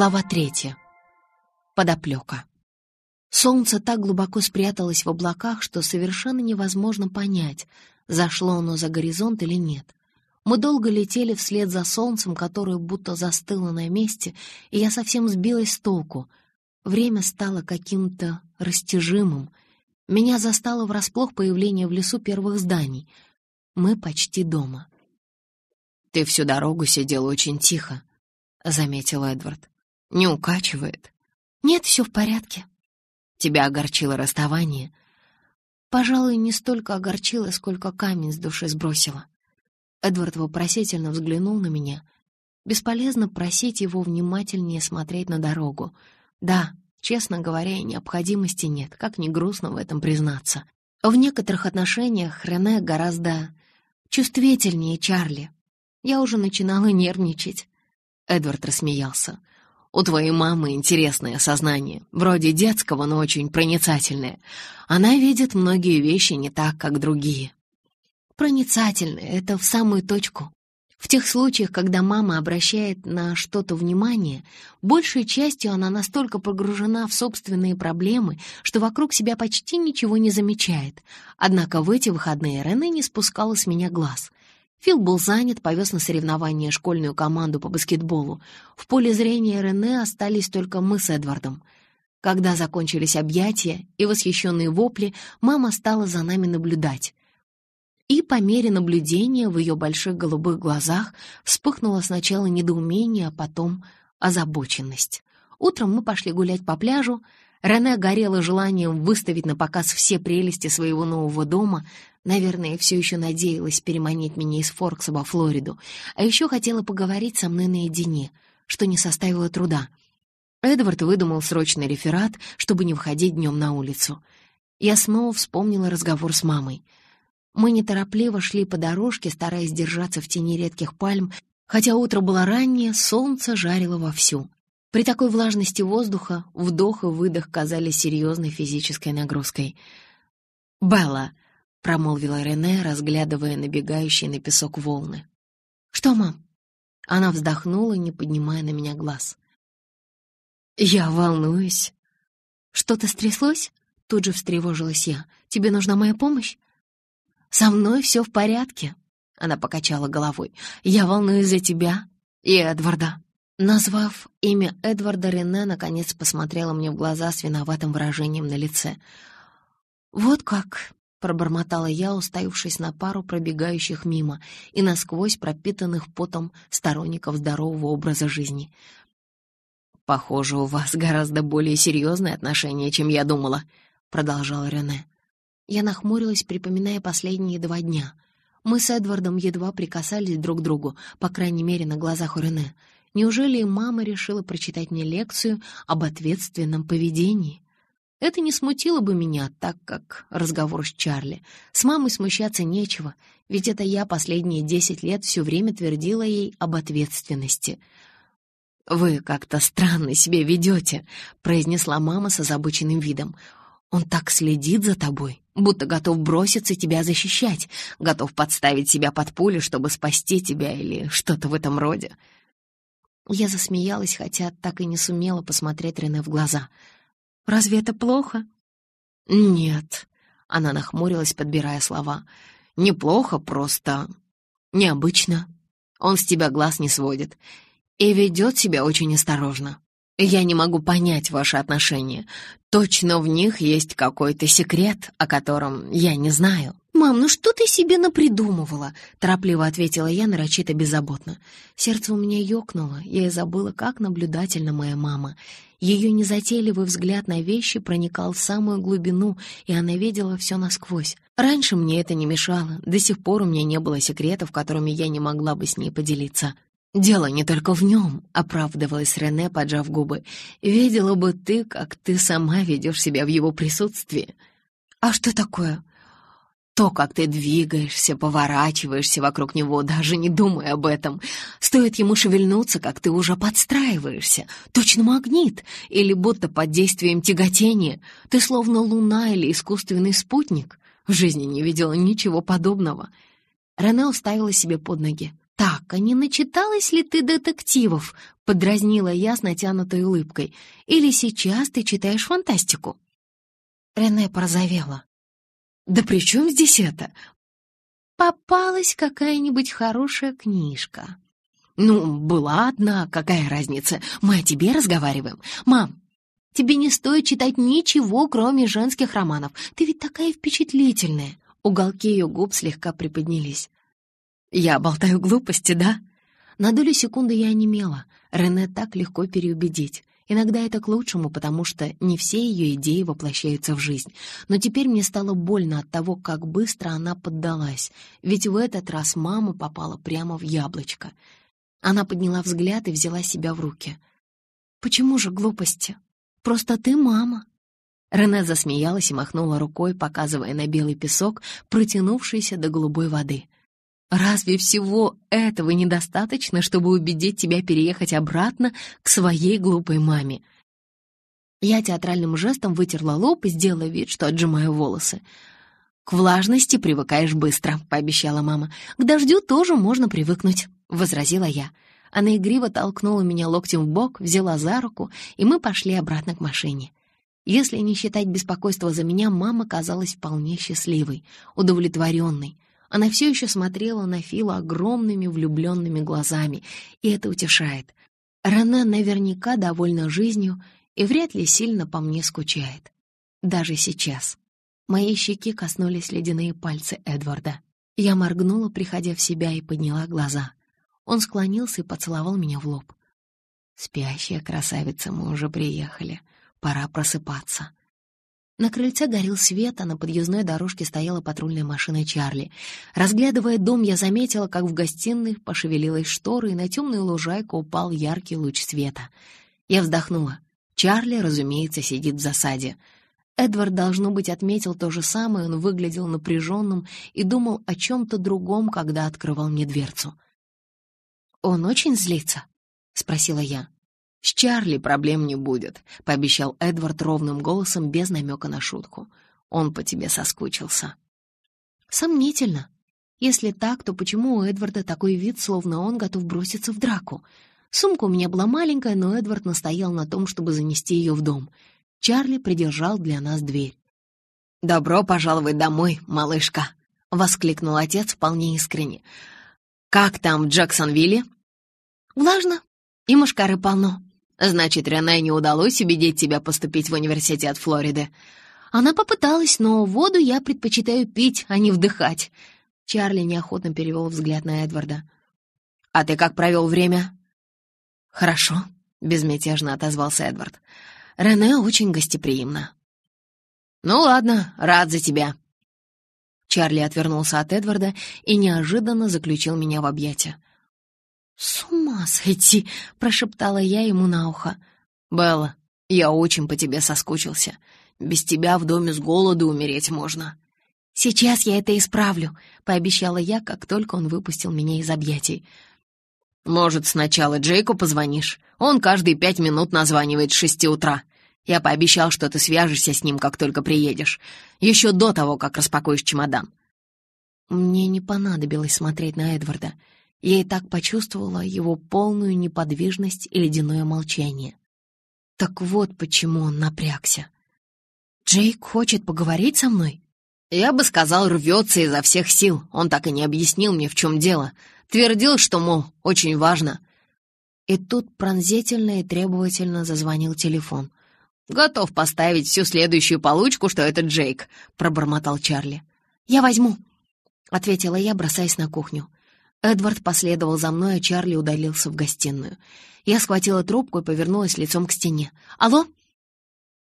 Глава третья. Подоплека. Солнце так глубоко спряталось в облаках, что совершенно невозможно понять, зашло оно за горизонт или нет. Мы долго летели вслед за солнцем, которое будто застыло на месте, и я совсем сбилась с толку. Время стало каким-то растяжимым. Меня застало врасплох появление в лесу первых зданий. Мы почти дома. «Ты всю дорогу сидел очень тихо», — заметил Эдвард. «Не укачивает?» «Нет, все в порядке». «Тебя огорчило расставание?» «Пожалуй, не столько огорчило, сколько камень с души сбросило». Эдвард вопросительно взглянул на меня. Бесполезно просить его внимательнее смотреть на дорогу. Да, честно говоря, необходимости нет, как ни грустно в этом признаться. В некоторых отношениях Рене гораздо чувствительнее Чарли. Я уже начинала нервничать. Эдвард рассмеялся. «У твоей мамы интересное сознание, вроде детского, но очень проницательное. Она видит многие вещи не так, как другие». «Проницательное — это в самую точку. В тех случаях, когда мама обращает на что-то внимание, большей частью она настолько погружена в собственные проблемы, что вокруг себя почти ничего не замечает. Однако в эти выходные Рене не спускала с меня глаз. Фил был занят, повез на соревнования школьную команду по баскетболу. В поле зрения Рене остались только мы с Эдвардом. Когда закончились объятия и восхищенные вопли, мама стала за нами наблюдать. И по мере наблюдения в ее больших голубых глазах вспыхнуло сначала недоумение, а потом озабоченность. Утром мы пошли гулять по пляжу. Рене горела желанием выставить на показ все прелести своего нового дома, Наверное, все еще надеялась переманить меня из Форкса во Флориду, а еще хотела поговорить со мной наедине, что не составило труда. Эдвард выдумал срочный реферат, чтобы не выходить днем на улицу. Я снова вспомнила разговор с мамой. Мы неторопливо шли по дорожке, стараясь держаться в тени редких пальм, хотя утро было раннее, солнце жарило вовсю. При такой влажности воздуха вдох и выдох казались серьезной физической нагрузкой. «Белла, — промолвила Рене, разглядывая набегающие на песок волны. «Что, мам?» Она вздохнула, не поднимая на меня глаз. «Я волнуюсь». «Что-то стряслось?» Тут же встревожилась я. «Тебе нужна моя помощь?» «Со мной все в порядке», — она покачала головой. «Я волнуюсь за тебя и Эдварда». Назвав имя Эдварда, Рене наконец посмотрела мне в глаза с виноватым выражением на лице. «Вот как», — пробормотала я, уставившись на пару пробегающих мимо и насквозь пропитанных потом сторонников здорового образа жизни. «Похоже, у вас гораздо более серьезные отношения, чем я думала», — продолжала Рене. Я нахмурилась, припоминая последние два дня. Мы с Эдвардом едва прикасались друг к другу, по крайней мере, на глазах у Рене. Неужели мама решила прочитать мне лекцию об ответственном поведении? Это не смутило бы меня, так как разговор с Чарли. С мамой смущаться нечего, ведь это я последние десять лет все время твердила ей об ответственности. «Вы как-то странно себя ведете», — произнесла мама с озабоченным видом. «Он так следит за тобой, будто готов броситься тебя защищать, готов подставить себя под пули, чтобы спасти тебя или что-то в этом роде». Я засмеялась, хотя так и не сумела посмотреть Рене в глаза — Разве это плохо?» «Нет», — она нахмурилась, подбирая слова. «Неплохо, просто необычно. Он с тебя глаз не сводит и ведет себя очень осторожно. Я не могу понять ваши отношения. Точно в них есть какой-то секрет, о котором я не знаю». «Мам, ну что ты себе напридумывала?» — торопливо ответила я нарочито беззаботно. Сердце у меня ёкнуло, я и забыла, как наблюдательна моя мама. Ее незатейливый взгляд на вещи проникал в самую глубину, и она видела все насквозь. Раньше мне это не мешало, до сих пор у меня не было секретов, которыми я не могла бы с ней поделиться. «Дело не только в нем», — оправдывалась Рене, поджав губы. «Видела бы ты, как ты сама ведешь себя в его присутствии». «А что такое?» То, как ты двигаешься, поворачиваешься вокруг него, даже не думая об этом. Стоит ему шевельнуться, как ты уже подстраиваешься. Точно магнит, или будто под действием тяготения. Ты словно луна или искусственный спутник. В жизни не видела ничего подобного. Рене уставила себе под ноги. «Так, а не начиталась ли ты детективов?» — подразнила я с натянутой улыбкой. «Или сейчас ты читаешь фантастику?» Рене порозовела. «Да при чем здесь это? Попалась какая-нибудь хорошая книжка». «Ну, была одна, какая разница? Мы о тебе разговариваем. Мам, тебе не стоит читать ничего, кроме женских романов. Ты ведь такая впечатлительная». Уголки ее губ слегка приподнялись. Я болтаю глупости, да? На долю секунды я онемела. Рене так легко переубедить. Иногда это к лучшему, потому что не все ее идеи воплощаются в жизнь. Но теперь мне стало больно от того, как быстро она поддалась, ведь в этот раз мама попала прямо в яблочко. Она подняла взгляд и взяла себя в руки. «Почему же глупости? Просто ты мама». Рене засмеялась и махнула рукой, показывая на белый песок, протянувшийся до голубой воды — Разве всего этого недостаточно, чтобы убедить тебя переехать обратно к своей глупой маме? Я театральным жестом вытерла лоб и сделала вид, что отжимаю волосы. «К влажности привыкаешь быстро», — пообещала мама. «К дождю тоже можно привыкнуть», — возразила я. Она игриво толкнула меня локтем в бок, взяла за руку, и мы пошли обратно к машине. Если не считать беспокойства за меня, мама казалась вполне счастливой, удовлетворенной. Она все еще смотрела на Фила огромными влюбленными глазами, и это утешает. Рене наверняка довольна жизнью и вряд ли сильно по мне скучает. Даже сейчас. Моей щеки коснулись ледяные пальцы Эдварда. Я моргнула, приходя в себя, и подняла глаза. Он склонился и поцеловал меня в лоб. «Спящая красавица, мы уже приехали. Пора просыпаться». На крыльце горел свет, а на подъездной дорожке стояла патрульная машина Чарли. Разглядывая дом, я заметила, как в гостиной пошевелилась штора, и на темную лужайку упал яркий луч света. Я вздохнула. Чарли, разумеется, сидит в засаде. Эдвард, должно быть, отметил то же самое, он выглядел напряженным и думал о чем-то другом, когда открывал мне дверцу. «Он очень злится?» — спросила я. «С Чарли проблем не будет», — пообещал Эдвард ровным голосом без намека на шутку. «Он по тебе соскучился». «Сомнительно. Если так, то почему у Эдварда такой вид, словно он готов броситься в драку? Сумка у меня была маленькая, но Эдвард настоял на том, чтобы занести ее в дом. Чарли придержал для нас дверь. «Добро пожаловать домой, малышка!» — воскликнул отец вполне искренне. «Как там в Джексонвилле?» «Влажно и мушкары полно», Значит, Рене не удалось убедить тебя поступить в университет Флориды. Она попыталась, но воду я предпочитаю пить, а не вдыхать. Чарли неохотно перевел взгляд на Эдварда. «А ты как провел время?» «Хорошо», — безмятежно отозвался Эдвард. «Рене очень гостеприимна». «Ну ладно, рад за тебя». Чарли отвернулся от Эдварда и неожиданно заключил меня в объятия. «С ума сойти!» — прошептала я ему на ухо. «Белла, я очень по тебе соскучился. Без тебя в доме с голоду умереть можно». «Сейчас я это исправлю», — пообещала я, как только он выпустил меня из объятий. «Может, сначала Джейку позвонишь? Он каждые пять минут названивает с шести утра. Я пообещал, что ты свяжешься с ним, как только приедешь. Еще до того, как распакуешь чемодан». Мне не понадобилось смотреть на Эдварда. Я и так почувствовала его полную неподвижность и ледяное молчание. Так вот почему он напрягся. «Джейк хочет поговорить со мной?» «Я бы сказал, рвется изо всех сил. Он так и не объяснил мне, в чем дело. Твердил, что, мол, очень важно». И тут пронзительно и требовательно зазвонил телефон. «Готов поставить всю следующую получку, что это Джейк», — пробормотал Чарли. «Я возьму», — ответила я, бросаясь на кухню. Эдвард последовал за мной, а Чарли удалился в гостиную. Я схватила трубку и повернулась лицом к стене. «Алло?»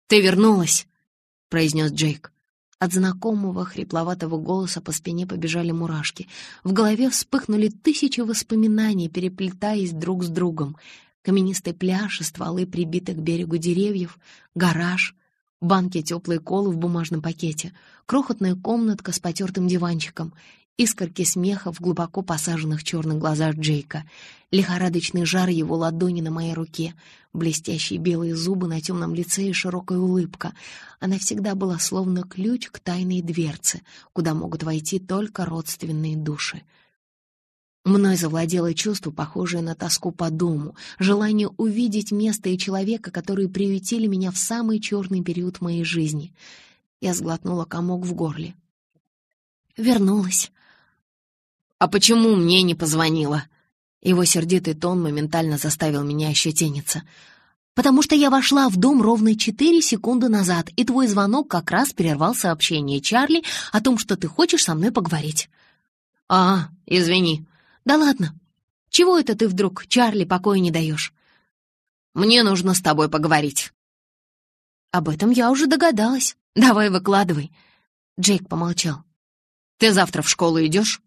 «Ты вернулась!» — произнес Джейк. От знакомого хрипловатого голоса по спине побежали мурашки. В голове вспыхнули тысячи воспоминаний, переплетаясь друг с другом. Каменистый пляж и стволы прибиты к берегу деревьев, гараж, банки теплой колы в бумажном пакете, крохотная комнатка с потертым диванчиком искорки смеха в глубоко посаженных черных глазах Джейка, лихорадочный жар его ладони на моей руке, блестящие белые зубы на темном лице и широкая улыбка. Она всегда была словно ключ к тайной дверце, куда могут войти только родственные души. Мной завладело чувство, похожее на тоску по дому, желание увидеть место и человека, которые приютили меня в самый черный период моей жизни. Я сглотнула комок в горле. Вернулась. «А почему мне не позвонила?» Его сердитый тон моментально заставил меня ощетиниться. «Потому что я вошла в дом ровно четыре секунды назад, и твой звонок как раз прервал сообщение Чарли о том, что ты хочешь со мной поговорить». «А, извини», «Да ладно. Чего это ты вдруг Чарли покоя не даешь?» «Мне нужно с тобой поговорить». «Об этом я уже догадалась. Давай выкладывай». Джейк помолчал. «Ты завтра в школу идешь?»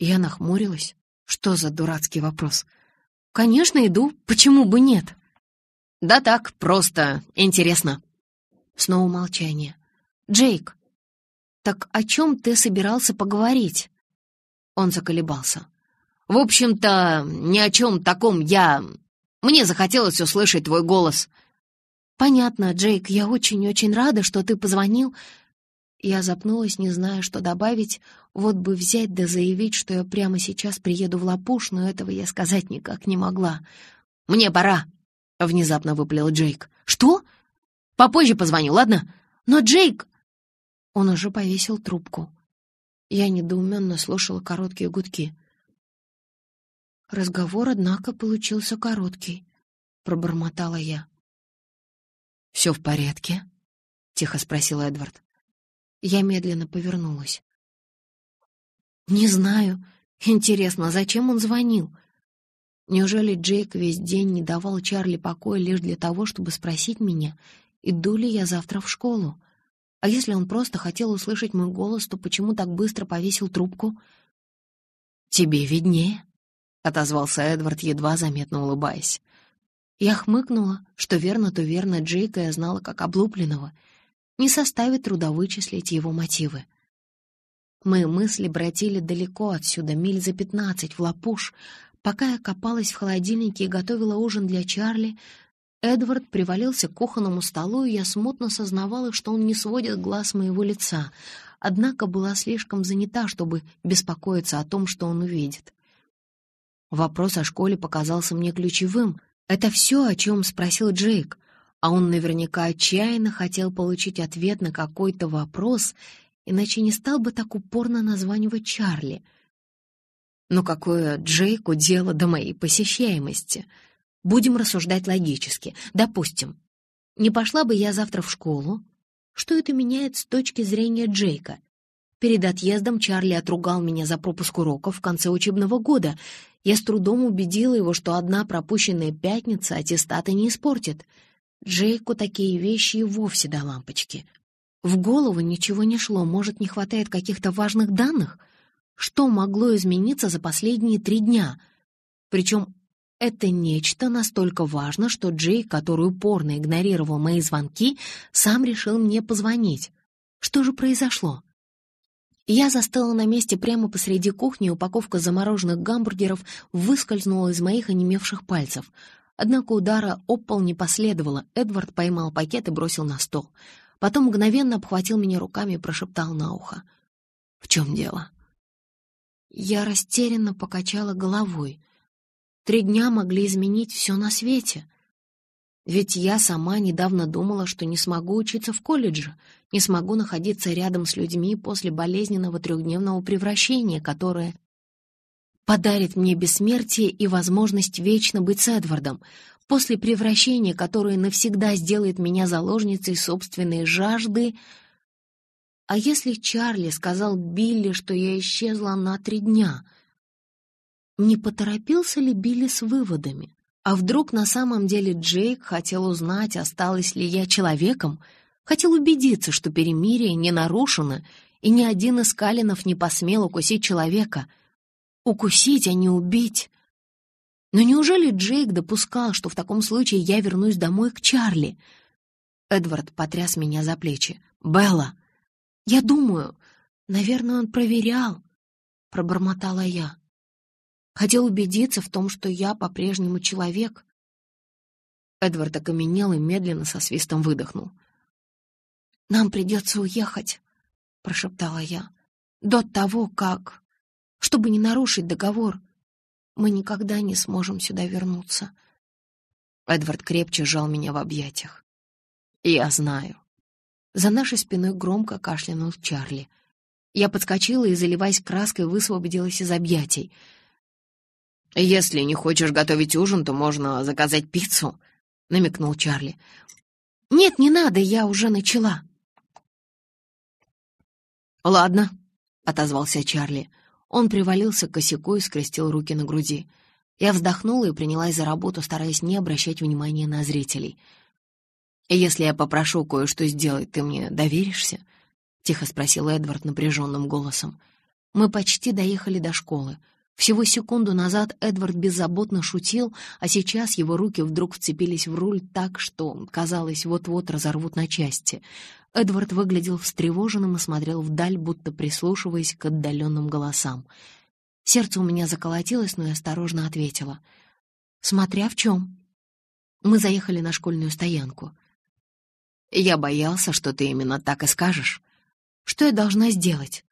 Я нахмурилась. Что за дурацкий вопрос? «Конечно, иду. Почему бы нет?» «Да так, просто интересно». Снова молчание. «Джейк, так о чем ты собирался поговорить?» Он заколебался. В общем-то, ни о чем таком я... Мне захотелось услышать твой голос». «Понятно, Джейк, я очень-очень рада, что ты позвонил». Я запнулась, не зная, что добавить. Вот бы взять да заявить, что я прямо сейчас приеду в Лапуш, но этого я сказать никак не могла. «Мне пора», — внезапно выплел Джейк. «Что? Попозже позвоню, ладно? Но Джейк...» Он уже повесил трубку. Я недоуменно слушала короткие гудки. Разговор, однако, получился короткий, — пробормотала я. «Все в порядке?» — тихо спросил Эдвард. Я медленно повернулась. «Не знаю. Интересно, зачем он звонил? Неужели Джейк весь день не давал Чарли покоя лишь для того, чтобы спросить меня, иду ли я завтра в школу? А если он просто хотел услышать мой голос, то почему так быстро повесил трубку?» «Тебе виднее», — отозвался Эдвард, едва заметно улыбаясь. Я хмыкнула, что верно, то верно Джейка я знала как облупленного. Не составит труда вычислить его мотивы. Мои мысли братили далеко отсюда, миль за пятнадцать, в Лапуш. Пока я копалась в холодильнике и готовила ужин для Чарли, Эдвард привалился к кухонному столу, и я смутно сознавала, что он не сводит глаз моего лица, однако была слишком занята, чтобы беспокоиться о том, что он увидит. Вопрос о школе показался мне ключевым. Это все, о чем спросил Джейк, а он наверняка отчаянно хотел получить ответ на какой-то вопрос, иначе не стал бы так упорно названивать Чарли. Но какое Джейку дело до моей посещаемости? Будем рассуждать логически. Допустим, не пошла бы я завтра в школу. Что это меняет с точки зрения Джейка? Перед отъездом Чарли отругал меня за пропуск уроков в конце учебного года. Я с трудом убедила его, что одна пропущенная пятница аттестата не испортит. Джейку такие вещи и вовсе до лампочки. В голову ничего не шло, может, не хватает каких-то важных данных? Что могло измениться за последние три дня? Причем это нечто настолько важно, что Джейк, который упорно игнорировал мои звонки, сам решил мне позвонить. Что же произошло? Я застыла на месте прямо посреди кухни, упаковка замороженных гамбургеров выскользнула из моих онемевших пальцев. Однако удара об пол не последовало, Эдвард поймал пакет и бросил на стол. Потом мгновенно обхватил меня руками и прошептал на ухо. «В чем дело?» Я растерянно покачала головой. Три дня могли изменить все на свете — ведь я сама недавно думала, что не смогу учиться в колледже, не смогу находиться рядом с людьми после болезненного трехдневного превращения, которое подарит мне бессмертие и возможность вечно быть с Эдвардом, после превращения, которое навсегда сделает меня заложницей собственной жажды. А если Чарли сказал Билли, что я исчезла на три дня? Не поторопился ли Билли с выводами? А вдруг на самом деле Джейк хотел узнать, осталась ли я человеком, хотел убедиться, что перемирие не нарушено, и ни один из Калинов не посмел укусить человека. Укусить, а не убить. Но неужели Джейк допускал, что в таком случае я вернусь домой к Чарли? Эдвард потряс меня за плечи. «Белла!» «Я думаю, наверное, он проверял», — пробормотала я. Хотел убедиться в том, что я по-прежнему человек. Эдвард окаменел и медленно со свистом выдохнул. «Нам придется уехать», — прошептала я, — «до того, как...» Чтобы не нарушить договор, мы никогда не сможем сюда вернуться. Эдвард крепче сжал меня в объятиях. Я знаю. За нашей спиной громко кашлянул Чарли. Я подскочила и, заливаясь краской, высвободилась из объятий. «Если не хочешь готовить ужин, то можно заказать пиццу», — намекнул Чарли. «Нет, не надо, я уже начала». «Ладно», — отозвался Чарли. Он привалился к косяку и скрестил руки на груди. Я вздохнула и принялась за работу, стараясь не обращать внимания на зрителей. «Если я попрошу кое-что сделать, ты мне доверишься?» — тихо спросил Эдвард напряженным голосом. Мы почти доехали до школы. Всего секунду назад Эдвард беззаботно шутил, а сейчас его руки вдруг вцепились в руль так, что, казалось, вот-вот разорвут на части. Эдвард выглядел встревоженным и смотрел вдаль, будто прислушиваясь к отдаленным голосам. Сердце у меня заколотилось, но я осторожно ответила. «Смотря в чем». Мы заехали на школьную стоянку. «Я боялся, что ты именно так и скажешь. Что я должна сделать?»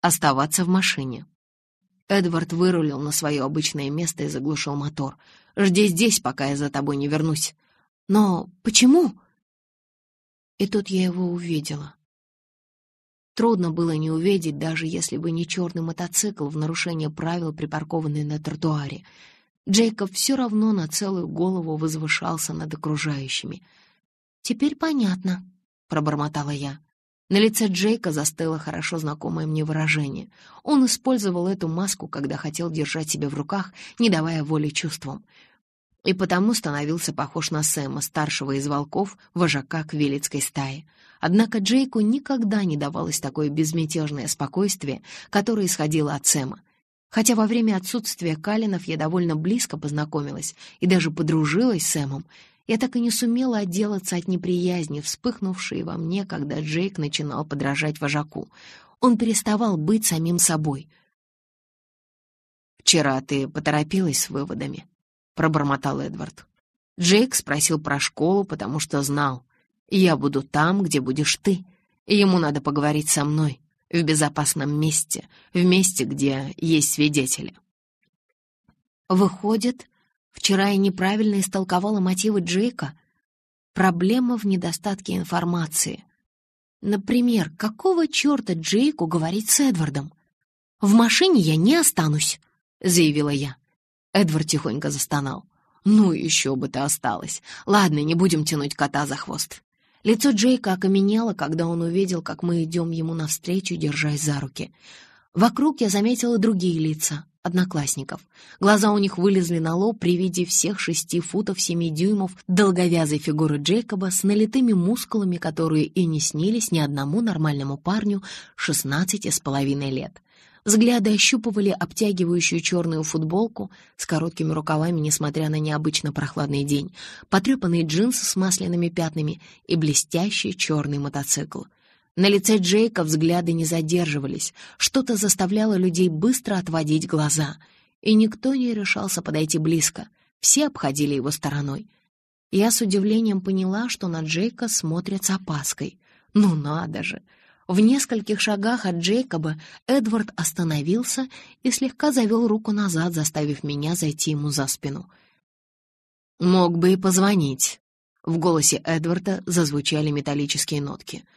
«Оставаться в машине», Эдвард вырулил на свое обычное место и заглушил мотор. «Жди здесь, пока я за тобой не вернусь». «Но почему?» И тут я его увидела. Трудно было не увидеть, даже если бы не черный мотоцикл в нарушение правил, припаркованный на тротуаре. Джейкоб все равно на целую голову возвышался над окружающими. «Теперь понятно», — пробормотала я. На лице Джейка застыло хорошо знакомое мне выражение. Он использовал эту маску, когда хотел держать себя в руках, не давая воли чувствам. И потому становился похож на Сэма, старшего из волков, вожака квилицкой стаи. Однако Джейку никогда не давалось такое безмятежное спокойствие, которое исходило от Сэма. Хотя во время отсутствия Калинов я довольно близко познакомилась и даже подружилась с Сэмом, я так и не сумела отделаться от неприязни, вспыхнувшей во мне, когда Джейк начинал подражать вожаку. Он переставал быть самим собой. «Вчера ты поторопилась с выводами», — пробормотал Эдвард. Джейк спросил про школу, потому что знал. «Я буду там, где будешь ты, ему надо поговорить со мной, в безопасном месте, в месте, где есть свидетели». Выходит, Вчера я неправильно истолковала мотивы Джейка. Проблема в недостатке информации. Например, какого черта Джейку говорить с Эдвардом? «В машине я не останусь», — заявила я. Эдвард тихонько застонал. «Ну, еще бы ты осталась. Ладно, не будем тянуть кота за хвост». Лицо Джейка окаменело, когда он увидел, как мы идем ему навстречу, держась за руки. Вокруг я заметила другие лица одноклассников. Глаза у них вылезли на лоб при виде всех шести футов семи дюймов долговязой фигуры Джейкоба с налитыми мускулами, которые и не снились ни одному нормальному парню шестнадцати с половиной лет. Взгляды ощупывали обтягивающую черную футболку с короткими рукавами, несмотря на необычно прохладный день, потрепанные джинсы с масляными пятнами и блестящий черный мотоцикл — на лице Джейка взгляды не задерживались, что-то заставляло людей быстро отводить глаза, и никто не решался подойти близко, все обходили его стороной. Я с удивлением поняла, что на Джейка смотрят с опаской. Ну надо же! В нескольких шагах от Джейкоба Эдвард остановился и слегка завел руку назад, заставив меня зайти ему за спину. «Мог бы и позвонить». В голосе Эдварда зазвучали металлические нотки —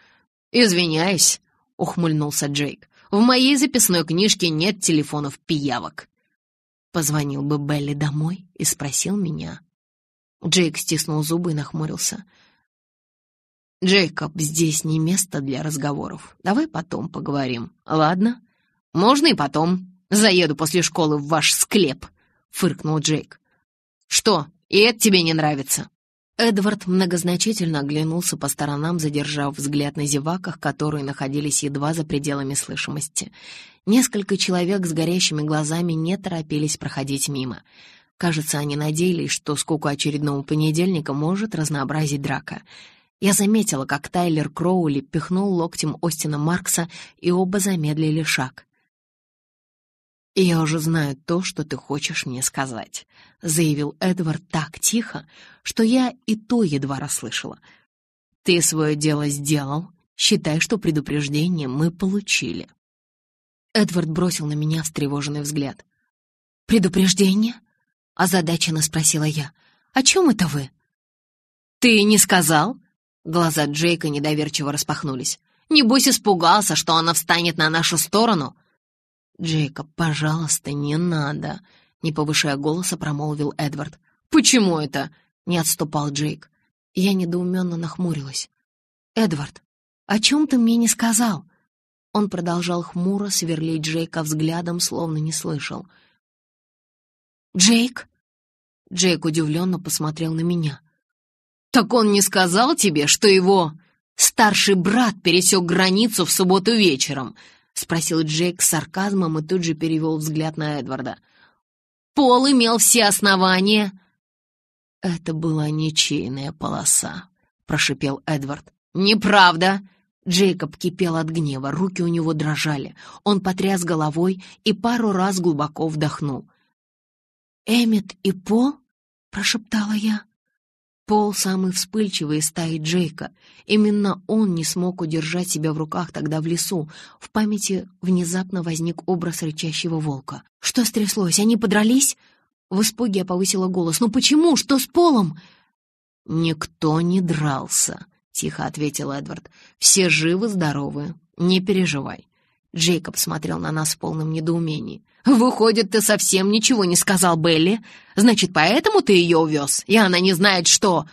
«Извиняюсь», — ухмыльнулся Джейк. «В моей записной книжке нет телефонов пиявок». Позвонил бы Белли домой и спросил меня. Джейк стиснул зубы и нахмурился. «Джейкоб, здесь не место для разговоров. Давай потом поговорим, ладно?» «Можно и потом. Заеду после школы в ваш склеп», — фыркнул Джейк. «Что, и это тебе не нравится?» Эдвард многозначительно оглянулся по сторонам, задержав взгляд на зеваках, которые находились едва за пределами слышимости. Несколько человек с горящими глазами не торопились проходить мимо. Кажется, они надеялись, что скуку очередного понедельника может разнообразить драка. Я заметила, как Тайлер Кроули пихнул локтем Остина Маркса, и оба замедлили шаг. «Я уже знаю то, что ты хочешь мне сказать», — заявил Эдвард так тихо, что я и то едва расслышала. «Ты свое дело сделал. Считай, что предупреждение мы получили». Эдвард бросил на меня встревоженный взгляд. «Предупреждение?» — озадаченно спросила я. «О чем это вы?» «Ты не сказал?» Глаза Джейка недоверчиво распахнулись. «Небось, испугался, что она встанет на нашу сторону?» «Джейкоб, пожалуйста, не надо», — не повышая голоса, промолвил Эдвард. «Почему это?» — не отступал Джейк. Я недоуменно нахмурилась. «Эдвард, о чем ты мне не сказал?» Он продолжал хмуро сверлить Джейка взглядом, словно не слышал. «Джейк?» Джейк удивленно посмотрел на меня. «Так он не сказал тебе, что его старший брат пересек границу в субботу вечером?» — спросил Джейк с сарказмом и тут же перевел взгляд на Эдварда. «Пол имел все основания». «Это была ничейная полоса», — прошипел Эдвард. «Неправда!» Джейкоб кипел от гнева, руки у него дрожали. Он потряс головой и пару раз глубоко вдохнул. «Эммет и Пол?» — прошептала я. Пол самый вспыльчивый из стаи Джейка. Именно он не смог удержать себя в руках тогда в лесу. В памяти внезапно возник образ рычащего волка. «Что стряслось? Они подрались?» В испуге я повысила голос. «Ну почему? Что с Полом?» «Никто не дрался», — тихо ответил Эдвард. «Все живы-здоровы. Не переживай». Джейкоб смотрел на нас в полном недоумении. «Выходит, ты совсем ничего не сказал Белли? Значит, поэтому ты ее увез, и она не знает, что...»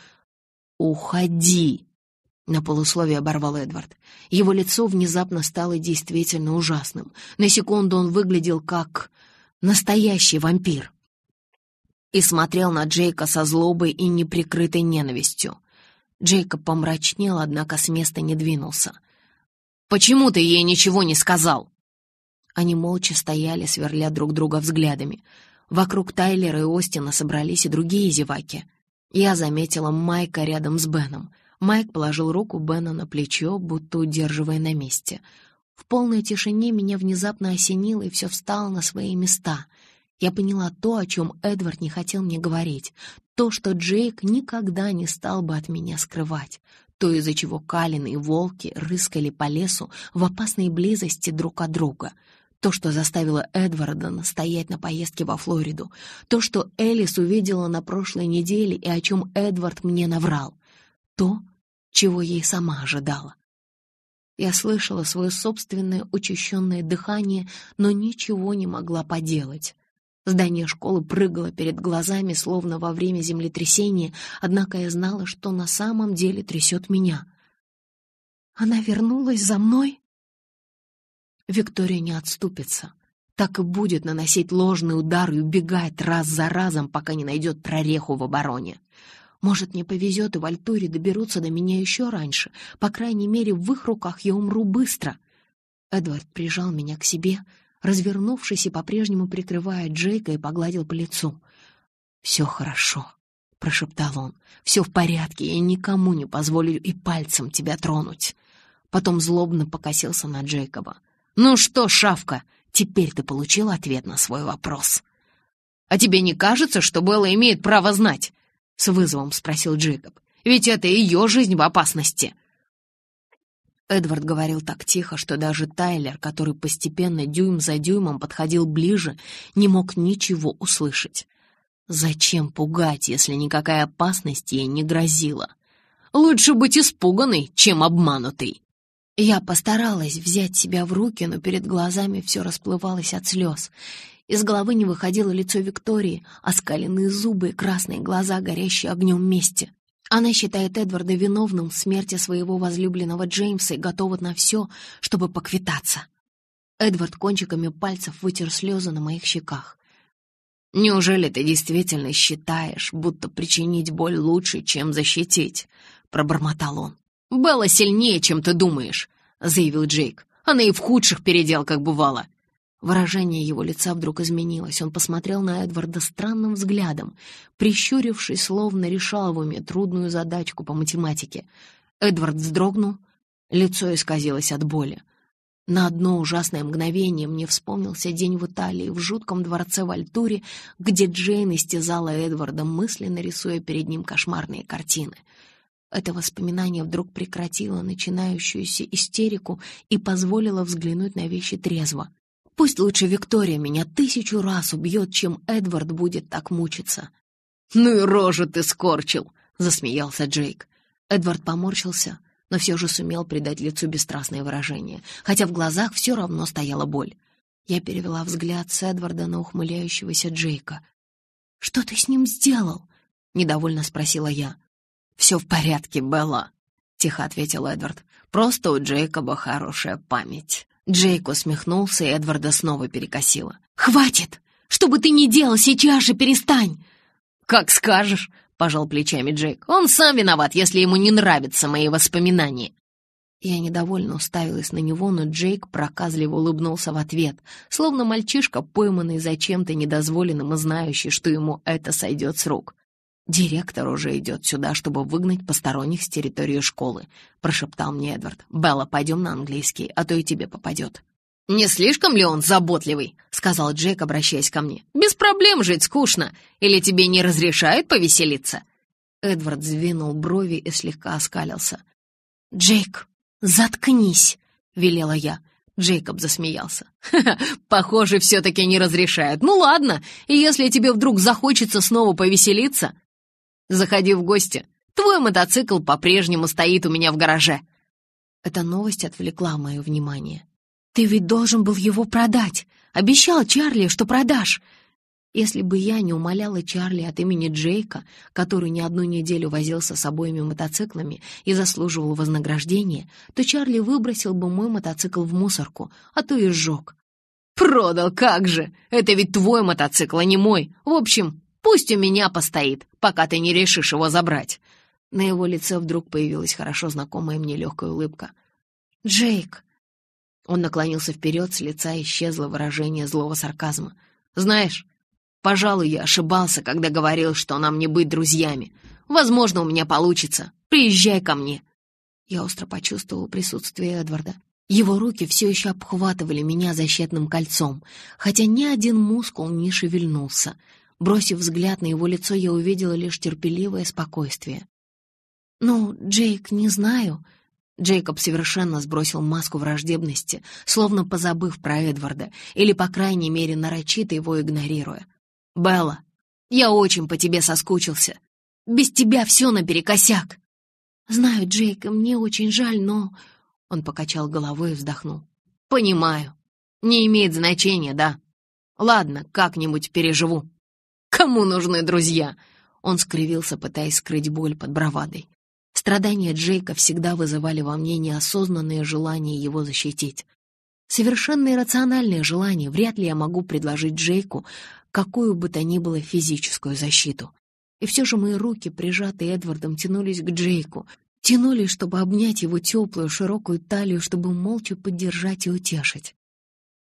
«Уходи!» — на полусловие оборвал Эдвард. Его лицо внезапно стало действительно ужасным. На секунду он выглядел как настоящий вампир. И смотрел на Джейка со злобой и неприкрытой ненавистью. Джейкоб помрачнел, однако с места не двинулся. «Почему ты ей ничего не сказал?» Они молча стояли, сверля друг друга взглядами. Вокруг Тайлера и Остина собрались и другие зеваки. Я заметила Майка рядом с Беном. Майк положил руку Бена на плечо, будто удерживая на месте. В полной тишине меня внезапно осенило, и все встало на свои места. Я поняла то, о чем Эдвард не хотел мне говорить, то, что Джейк никогда не стал бы от меня скрывать, то, из-за чего Калин и волки рыскали по лесу в опасной близости друг от друга — то, что заставило Эдварда настоять на поездке во Флориду. То, что Элис увидела на прошлой неделе и о чем Эдвард мне наврал. То, чего ей сама ожидала. Я слышала свое собственное учащенное дыхание, но ничего не могла поделать. Здание школы прыгало перед глазами, словно во время землетрясения, однако я знала, что на самом деле трясет меня. «Она вернулась за мной?» Виктория не отступится. Так и будет наносить ложный удар и убегать раз за разом, пока не найдет прореху в обороне. Может, мне повезет, и в Альтуре доберутся до меня еще раньше. По крайней мере, в их руках я умру быстро. Эдвард прижал меня к себе, развернувшись и по-прежнему прикрывая Джейка, и погладил по лицу. «Все хорошо», — прошептал он. «Все в порядке, я никому не позволю и пальцем тебя тронуть». Потом злобно покосился на Джейкоба. «Ну что, шавка, теперь ты получил ответ на свой вопрос». «А тебе не кажется, что Белла имеет право знать?» — с вызовом спросил Джейкоб. «Ведь это ее жизнь в опасности». Эдвард говорил так тихо, что даже Тайлер, который постепенно дюйм за дюймом подходил ближе, не мог ничего услышать. Зачем пугать, если никакая опасность ей не грозила? Лучше быть испуганной, чем обманутой. Я постаралась взять себя в руки, но перед глазами все расплывалось от слез. Из головы не выходило лицо Виктории, оскаленные зубы и красные глаза, горящие огнем мести. Она считает Эдварда виновным в смерти своего возлюбленного Джеймса и готова на все, чтобы поквитаться. Эдвард кончиками пальцев вытер слезы на моих щеках. «Неужели ты действительно считаешь, будто причинить боль лучше, чем защитить?» — пробормотал он. «Белла сильнее, чем ты думаешь», — заявил Джейк. «Она и в худших переделках бывала». Выражение его лица вдруг изменилось. Он посмотрел на Эдварда странным взглядом, прищурившись, словно решал в уме трудную задачку по математике. Эдвард вздрогнул, лицо исказилось от боли. На одно ужасное мгновение мне вспомнился день в Италии, в жутком дворце в Альтуре, где Джейн истязала Эдварда, мысленно рисуя перед ним кошмарные картины — это воспоминание вдруг прекратило начинающуюся истерику и позволило взглянуть на вещи трезво. Пусть лучше Виктория меня тысячу раз убьет, чем Эдвард будет так мучиться». «Ну и рожу ты скорчил!» — засмеялся Джейк. Эдвард поморщился, но все же сумел придать лицу бесстрастное выражение, хотя в глазах все равно стояла боль. Я перевела взгляд с Эдварда на ухмыляющегося Джейка. «Что ты с ним сделал?» — недовольно спросила я. «Все в порядке, Белла», — тихо ответил Эдвард. «Просто у Джейкоба хорошая память». Джейк усмехнулся, и Эдварда снова перекосило. «Хватит! Что бы ты ни делал, сейчас же перестань!» «Как скажешь!» — пожал плечами Джейк. «Он сам виноват, если ему не нравятся мои воспоминания». Я недовольно уставилась на него, но Джейк проказливо улыбнулся в ответ, словно мальчишка, пойманный за чем-то недозволенным и знающий, что ему это сойдет с рук. «Директор уже идет сюда, чтобы выгнать посторонних с территории школы», — прошептал мне Эдвард. «Белла, пойдем на английский, а то и тебе попадет». «Не слишком ли он заботливый?» — сказал Джейк, обращаясь ко мне. «Без проблем жить скучно. Или тебе не разрешают повеселиться?» Эдвард сдвинул брови и слегка оскалился. «Джейк, заткнись!» — велела я. Джейкоб засмеялся. «Ха -ха, «Похоже, все-таки не разрешают. Ну ладно, и если тебе вдруг захочется снова повеселиться, заходи в гости. Твой мотоцикл по-прежнему стоит у меня в гараже». Эта новость отвлекла мое внимание. «Ты ведь должен был его продать. Обещал Чарли, что продашь. Если бы я не умоляла Чарли от имени Джейка, который не одну неделю возился с обоими мотоциклами и заслуживал вознаграждения, то Чарли выбросил бы мой мотоцикл в мусорку, а то и сжег. «Продал, как же! Это ведь твой мотоцикл, а не мой. В общем, пусть у меня постоит, пока ты не решишь его забрать». На его лице вдруг появилась хорошо знакомая мне легкая улыбка. «Джейк!» Он наклонился вперед, с лица исчезло выражение злого сарказма. «Знаешь, Пожалуй, я ошибался, когда говорил, что нам не быть друзьями. Возможно, у меня получится. Приезжай ко мне». Я остро почувствовал присутствие Эдварда. Его руки все еще обхватывали меня защитным кольцом, хотя ни один мускул не шевельнулся. Бросив взгляд на его лицо, я увидела лишь терпеливое спокойствие. «Ну, Джейк, не знаю». Джейкоб совершенно сбросил маску враждебности, словно позабыв про Эдварда, или, по крайней мере, нарочито его игнорируя. «Белла, я очень по тебе соскучился. Без тебя все наперекосяк». «Знаю, Джейк, мне очень жаль, но...» Он покачал головой и вздохнул. «Понимаю. Не имеет значения, да? Ладно, как-нибудь переживу. Кому нужны друзья?» Он скривился, пытаясь скрыть боль под бравадой. Страдания Джейка всегда вызывали во мне неосознанное желание его защитить. Совершенно иррациональное желание, вряд ли я могу предложить Джейку какую бы то ни было физическую защиту. И все же мои руки, прижатые Эдвардом, тянулись к Джейку, тянулись, чтобы обнять его теплую, широкую талию, чтобы молча поддержать и утешить.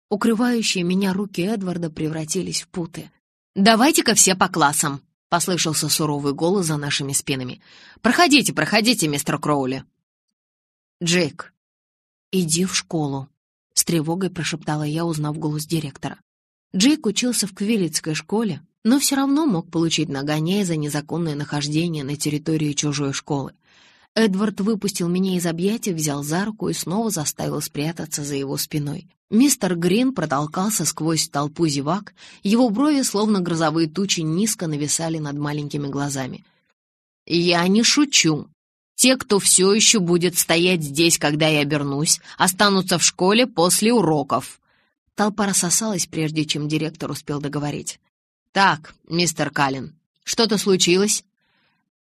Укрывающие меня руки Эдварда превратились в путы. «Давайте-ка все по классам!» — послышался суровый голос за нашими спинами. «Проходите, проходите, мистер Кроули!» «Джейк, иди в школу!» — с тревогой прошептала я, узнав голос директора. Джейк учился в Квилицкой школе, но все равно мог получить нагоняй за незаконное нахождение на территории чужой школы. Эдвард выпустил меня из объятий, взял за руку и снова заставил спрятаться за его спиной. Мистер Грин протолкался сквозь толпу зевак, его брови, словно грозовые тучи, низко нависали над маленькими глазами. «Я не шучу. Те, кто все еще будет стоять здесь, когда я обернусь, останутся в школе после уроков», Толпа рассосалась, прежде чем директор успел договорить. «Так, мистер Каллен, что-то случилось?»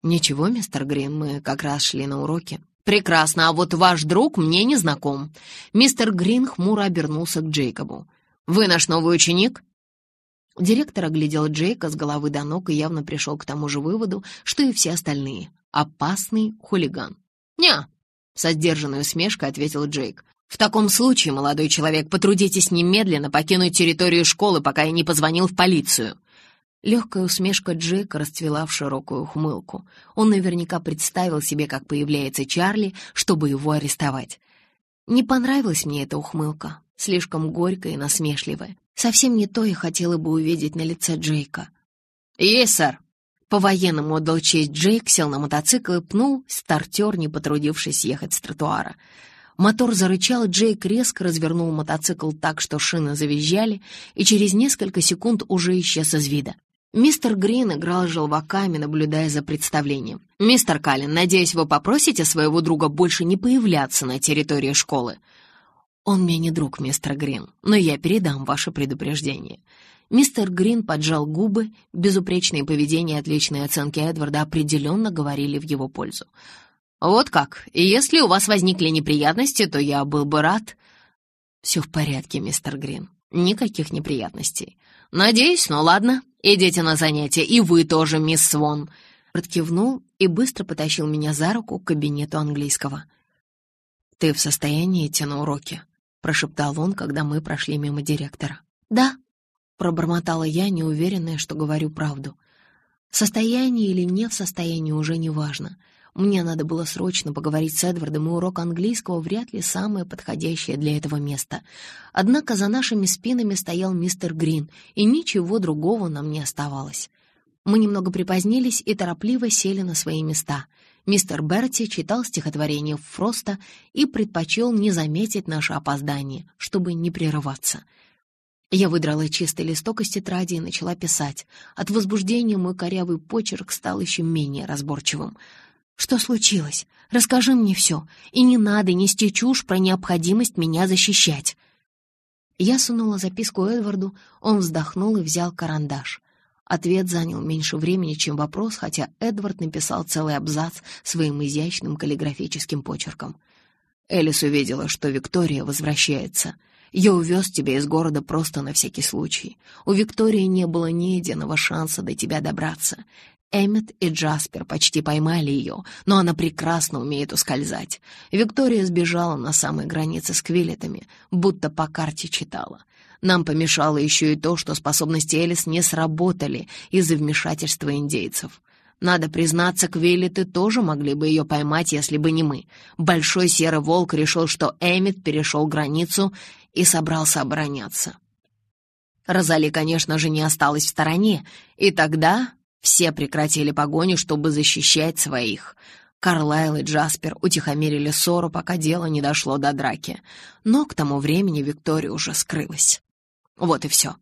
«Ничего, мистер Грин, мы как раз шли на уроки». «Прекрасно, а вот ваш друг мне не знаком». Мистер Грин хмуро обернулся к Джейкобу. «Вы наш новый ученик?» Директор оглядел Джейка с головы до ног и явно пришел к тому же выводу, что и все остальные. Опасный хулиган. «Не», — со сдержанной усмешкой ответил Джейк. В таком случае, молодой человек, потрудитесь немедленно покинуть территорию школы, пока я не позвонил в полицию». Легкая усмешка Джека расцвела в широкую ухмылку. Он наверняка представил себе, как появляется Чарли, чтобы его арестовать. Не понравилась мне эта ухмылка, слишком горькая и насмешливая. Совсем не то я хотела бы увидеть на лице Джейка. «Есть, сэр!» По-военному отдал честь Джейк, сел на мотоцикл и пнул стартер, не потрудившись ехать с тротуара. Мотор зарычал, Джейк резко развернул мотоцикл так, что шины завизжали, и через несколько секунд уже исчез из вида. Мистер Грин играл желваками, наблюдая за представлением. «Мистер Каллен, надеюсь, вы попросите своего друга больше не появляться на территории школы?» «Он мне не друг, мистер Грин, но я передам ваше предупреждение». Мистер Грин поджал губы, безупречное поведение и отличные оценки Эдварда определенно говорили в его пользу. «Вот как. И если у вас возникли неприятности, то я был бы рад...» «Все в порядке, мистер Грин. Никаких неприятностей. Надеюсь, ну ладно. Идите на занятия, и вы тоже, мисс Свон». Рот кивнул и быстро потащил меня за руку к кабинету английского. «Ты в состоянии идти на уроки?» — прошептал он, когда мы прошли мимо директора. «Да», — пробормотала я, неуверенная, что говорю правду. В состоянии или не в состоянии уже не важно — мне надо было срочно поговорить с Эдвардом, и урок английского вряд ли самое подходящее для этого место. Однако за нашими спинами стоял мистер Грин, и ничего другого нам не оставалось. Мы немного припозднились и торопливо сели на свои места. Мистер Берти читал стихотворение Фроста и предпочел не заметить наше опоздание, чтобы не прерываться. Я выдрала чистый листок из тетради и начала писать. От возбуждения мой корявый почерк стал еще менее разборчивым — «Что случилось? Расскажи мне все, и не надо нести чушь про необходимость меня защищать». Я сунула записку Эдварду, он вздохнул и взял карандаш. Ответ занял меньше времени, чем вопрос, хотя Эдвард написал целый абзац своим изящным каллиграфическим почерком. Элис увидела, что Виктория возвращается. Я увез тебя из города просто на всякий случай. У Виктории не было ни единого шанса до тебя добраться. Эммет и Джаспер почти поймали ее, но она прекрасно умеет ускользать. Виктория сбежала на самой границе с квилетами, будто по карте читала. Нам помешало еще и то, что способности Элис не сработали из-за вмешательства индейцев. Надо признаться, квилеты тоже могли бы ее поймать, если бы не мы. Большой серый волк решил, что Эммет перешел границу и собрался обороняться. Розали, конечно же, не осталась в стороне, и тогда все прекратили погоню, чтобы защищать своих. Карлайл и Джаспер утихомирили ссору, пока дело не дошло до драки. Но к тому времени Виктория уже скрылась. Вот и все.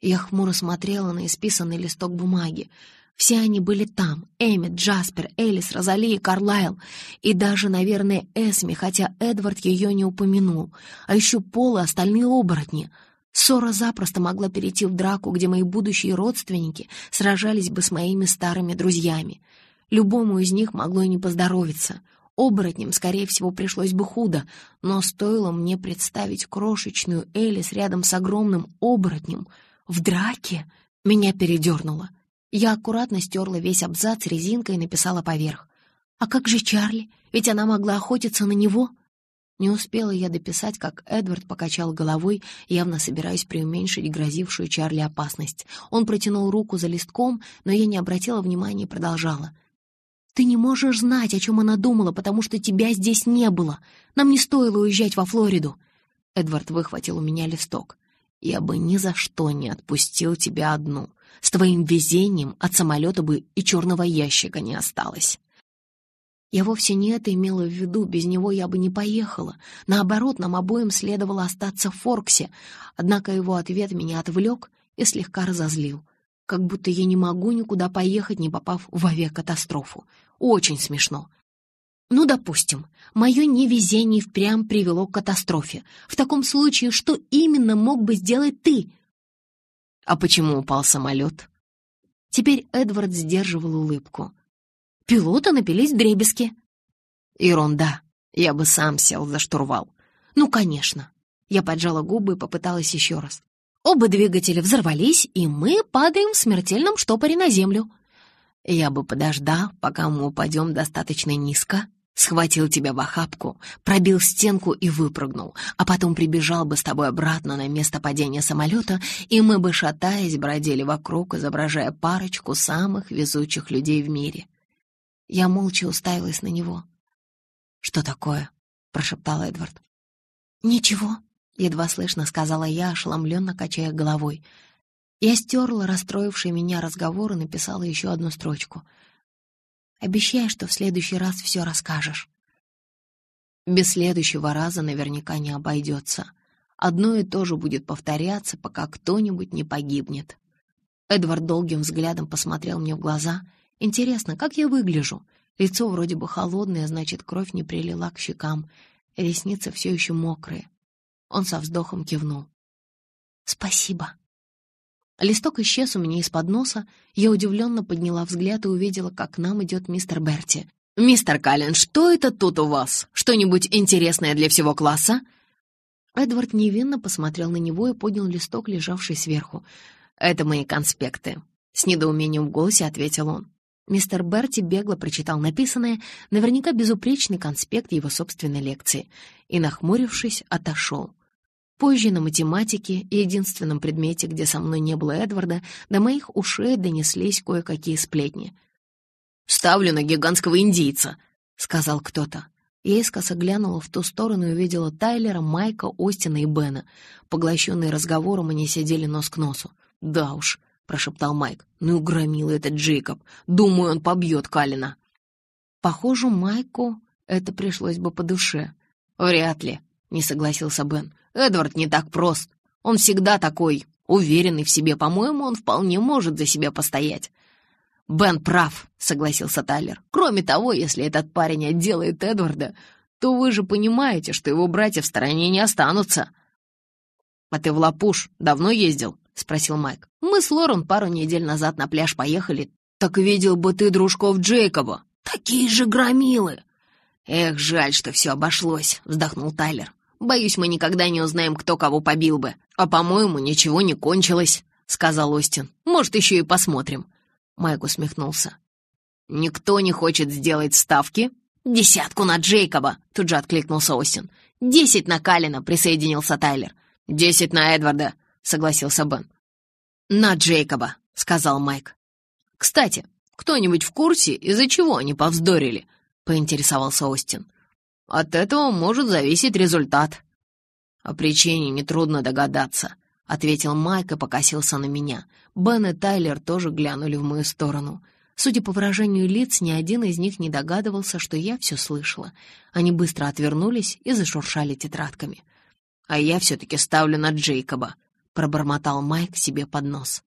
Я хмуро смотрела на исписанный листок бумаги. Все они были там. Эммет, Джаспер, Элис, Розали и Карлайл. И даже, наверное, Эсми, хотя Эдвард ее не упомянул. А еще Пол и остальные оборотни — Ссора запросто могла перейти в драку, где мои будущие родственники сражались бы с моими старыми друзьями. Любому из них могло и не поздоровиться. Оборотням, скорее всего, пришлось бы худо, но стоило мне представить крошечную Элис рядом с огромным оборотнем в драке, меня передернуло. Я аккуратно стерла весь абзац резинкой и написала поверх. «А как же Чарли? Ведь она могла охотиться на него?» Не успела я дописать, как Эдвард покачал головой, явно собираясь преуменьшить грозившую Чарли опасность. Он протянул руку за листком, но я не обратила внимания и продолжала. «Ты не можешь знать, о чем она думала, потому что тебя здесь не было. Нам не стоило уезжать во Флориду». Эдвард выхватил у меня листок. «Я бы ни за что не отпустил тебя одну. С твоим везением от самолета бы и черного ящика не осталось». Я вовсе не это имела в виду, без него я бы не поехала. Наоборот, нам обоим следовало остаться в Форксе, однако его ответ меня отвлек и слегка разозлил. Как будто я не могу никуда поехать, не попав в авиакатастрофу. Очень смешно. Ну, допустим, мое невезение впрямь привело к катастрофе. В таком случае, что именно мог бы сделать ты? А почему упал самолет? Теперь Эдвард сдерживал улыбку. Пилоты напились дребезги. Ерунда. Я бы сам сел за штурвал. Ну, конечно. Я поджала губы и попыталась еще раз. Оба двигателя взорвались, и мы падаем в смертельном штопоре на землю. Я бы подождал, пока мы упадем достаточно низко, схватил тебя в охапку, пробил стенку и выпрыгнул, а потом прибежал бы с тобой обратно на место падения самолета, и мы бы, шатаясь, бродили вокруг, изображая парочку самых везучих людей в мире. Я молча уставилась на него. «Что такое?» — прошептал Эдвард. «Ничего», — едва слышно сказала я, ошеломленно качая головой. Я стерла расстроивший меня разговор и написала еще одну строчку. «Обещай, что в следующий раз все расскажешь». Без следующего раза наверняка не обойдется. Одно и то же будет повторяться, пока кто-нибудь не погибнет. Эдвард долгим взглядом посмотрел мне в глаза. Интересно, как я выгляжу? Лицо вроде бы холодное, значит, кровь не прилила к щекам. Ресницы все еще мокрые. Он со вздохом кивнул. «Спасибо». Листок исчез у меня из-под носа. Я удивленно подняла взгляд и увидела, как к нам идет мистер Берти. «Мистер Каллен, что это тут у вас? Что-нибудь интересное для всего класса?» Эдвард невинно посмотрел на него и поднял листок, лежавший сверху. «Это мои конспекты», — с недоумением в голосе ответил он. Мистер Берти бегло прочитал написанное, наверняка безупречный конспект его собственной лекции, и, нахмурившись, отошел. Позже на математике, единственном предмете, где со мной не было Эдварда, до моих ушей донеслись кое-какие сплетни. «Ставлю на гигантского индийца», — сказал кто-то. Я искоса глянула в ту сторону и увидела Тайлера, Майка, Остина и Бена. Поглощенные разговором, они сидели нос к носу. «Да уж», — прошептал Майк, — «ну громил этот Джейкоб. Думаю, он побьет Калина». Похоже, Майку это пришлось бы по душе. «Вряд ли», — не согласился Бен. «Эдвард не так прост. Он всегда такой, уверенный в себе. По-моему, он вполне может за себя постоять». «Бен прав», — согласился Тайлер. «Кроме того, если этот парень отделает Эдварда, то вы же понимаете, что его братья в стороне не останутся». «А ты в Лапуш давно ездил?» — спросил Майк. «Мы с Лорен пару недель назад на пляж поехали. Так видел бы ты дружков Джейкоба. Такие же громилы!» «Эх, жаль, что все обошлось», — вздохнул Тайлер. «Боюсь, мы никогда не узнаем, кто кого побил бы. А, по-моему, ничего не кончилось», — сказал Остин. «Может, еще и посмотрим». Майк усмехнулся. «Никто не хочет сделать ставки?» «Десятку на Джейкоба!» — тут же откликнулся Остин. «Десять на Калина!» — присоединился Тайлер. «Десять на Эдварда!» — согласился Бен. «На Джейкоба!» — сказал Майк. «Кстати, кто-нибудь в курсе, из-за чего они повздорили?» — поинтересовался Остин. «От этого может зависеть результат». «О причине нетрудно догадаться», — ответил Майк и покосился на меня. Бен и Тайлер тоже глянули в мою сторону. Судя по выражению лиц, ни один из них не догадывался, что я все слышала. Они быстро отвернулись и зашуршали тетрадками. «А я все-таки ставлю на Джейкоба», — пробормотал Майк себе под нос.